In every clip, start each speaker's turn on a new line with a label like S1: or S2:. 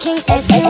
S1: king says you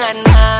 S2: ganar.